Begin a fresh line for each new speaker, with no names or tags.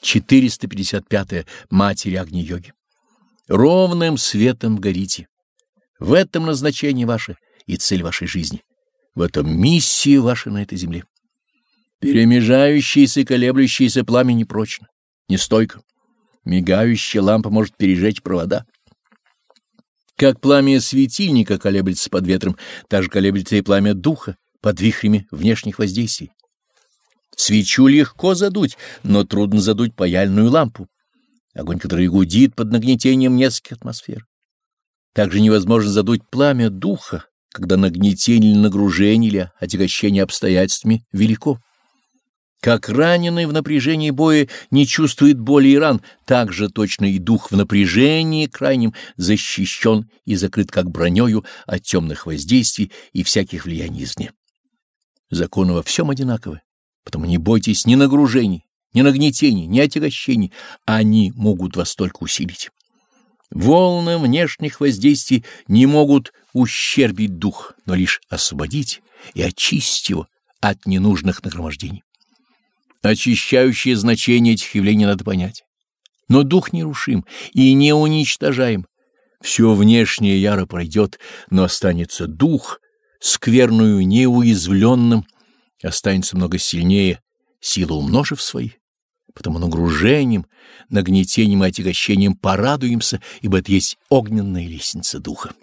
455. -я. Матери Агни-йоги. Ровным светом горите. В этом назначение ваше и цель вашей жизни. В этом миссия ваша на этой земле. Перемежающееся и колеблющееся пламя непрочно, нестойко. Мигающая лампа может пережечь провода. Как пламя светильника колеблется под ветром, так же колеблется и пламя духа под вихрями внешних воздействий. Свечу легко задуть, но трудно задуть паяльную лампу, огонь, который гудит под нагнетением нескольких атмосфер. Также невозможно задуть пламя духа, когда нагнетение или нагружение или отягощение обстоятельствами велико. Как раненый в напряжении боя не чувствует боли и ран, так же точно и дух в напряжении крайнем защищен и закрыт как бронёю от темных воздействий и всяких влияний извне. Законы во всем одинаковы. Потому не бойтесь ни нагружений, ни нагнетений, ни отягощений, они могут вас только усилить. Волны внешних воздействий не могут ущербить дух, но лишь освободить и очистить его от ненужных нагромождений. Очищающее значение этих явлений надо понять. Но дух нерушим и не уничтожаем. Все внешнее яро пройдет, но останется дух, скверную неуязвленным, останется много сильнее, силу умножив свои. Потому нагружением, нагнетением и отягощением порадуемся, ибо это есть огненная лестница духа.